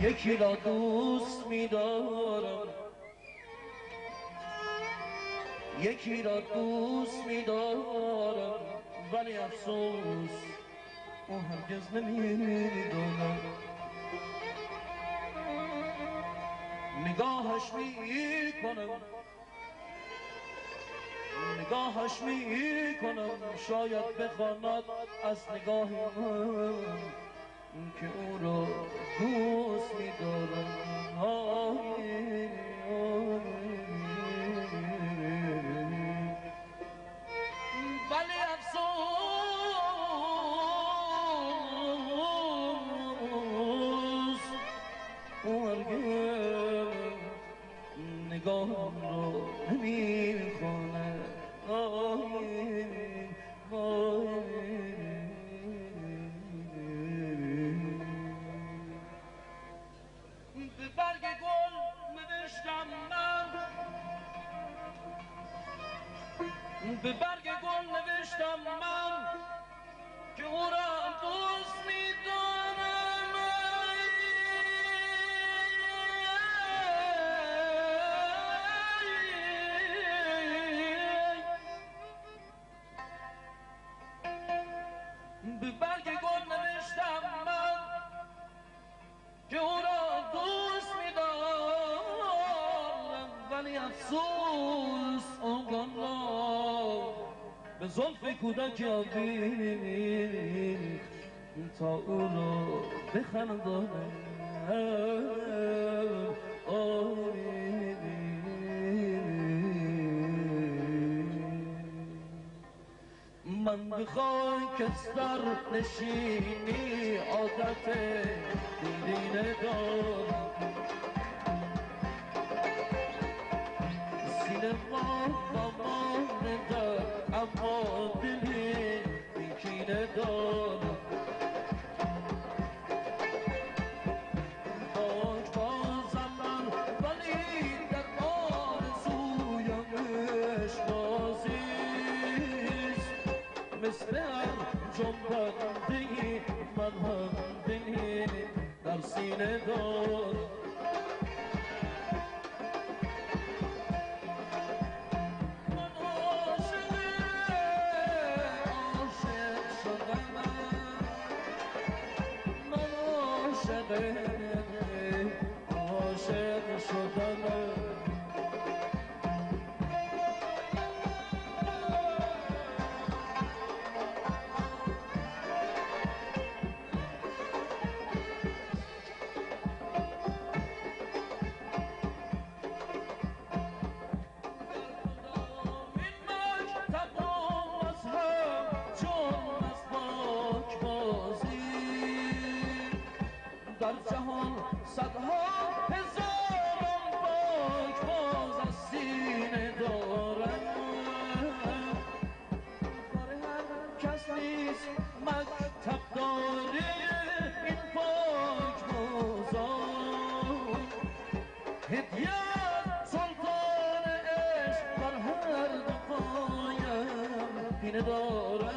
یکی را دوست میدارم. یکی را دوست میدارم. ولی افسوس او هرگز نمی‌دانم نگاهش می‌کنم. نگاهش می‌کنم. شاید بخواند از نگاه من. زلف کودک آویخت تا او را بخندانم. من به خاکستر نشینی عادت دیرینه دارم. دارم باج بازم من ولی در آرزویم عشق بازیست مثل من هم دلی در سینه دارم عاشق عاشق در جهان صدها هزاران پاک باز از سینه دارم. کار هر کس نیست مکتب داره این پاک بازار. هدیت سلطان عشق بر هر دو پینه دارم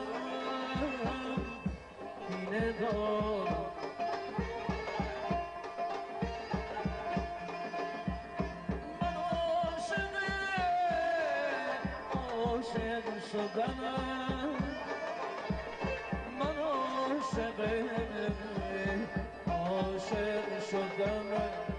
پینه دارم. شدم من عاشق عاشق شدم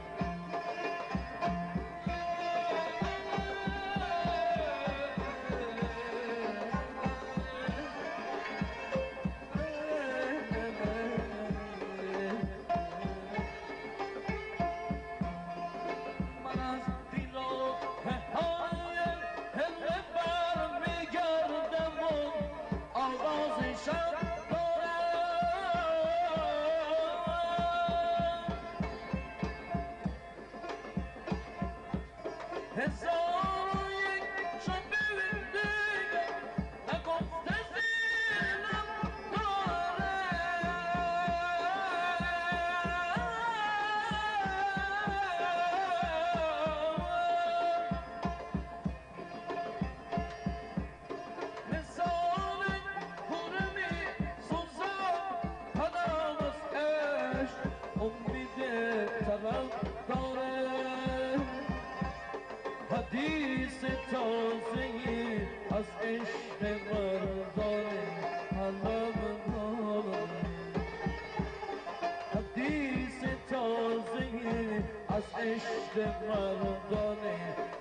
عشق مردان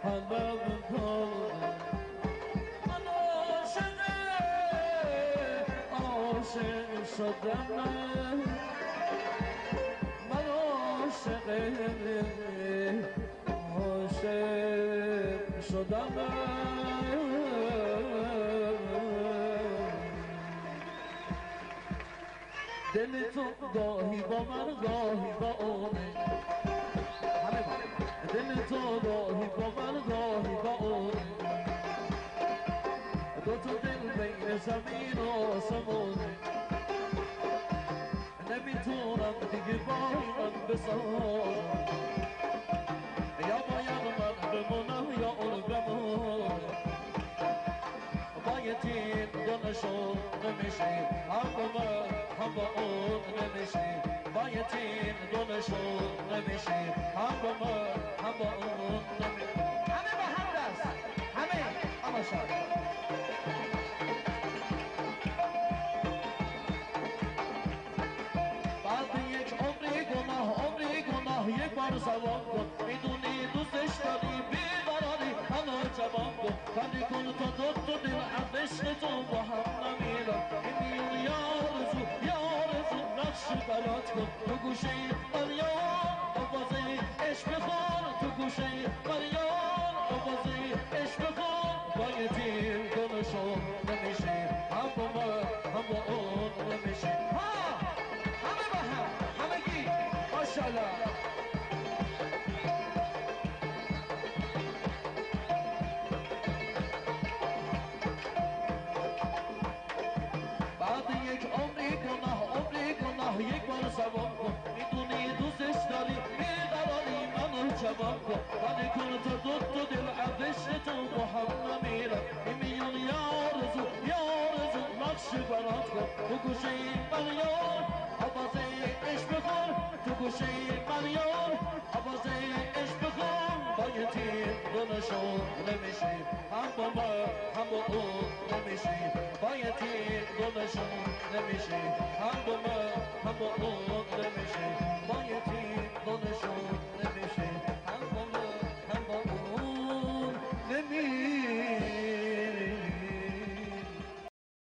حلم داره من عاشق عاشق شدم. من عاشق عاشق شدم. دل تو گاهی با من گاهی با با دل تو گاهی با من گاهی با اونه دو تا دل بین زمین و آسمونه نمی‌تونم دیگه با من بسازم نمیشه. با من هم با اون نمیشه. باید این دونشون نمیشه. با من هم با اون نمیشه. همه با هم دست. همه. اما شاید. بعد یک عمری گناه عمری گناه. یک بار زبان کن گوشه بریان آوازه عشق بخور تو گوشه برات کن تو گوشه مریان آوازه عشق بخور تو گوشه مریان آوازه عشق بخور باید این دونشون نمیشه هم با من هم با اون نمیشه باید این دونشون نمیشه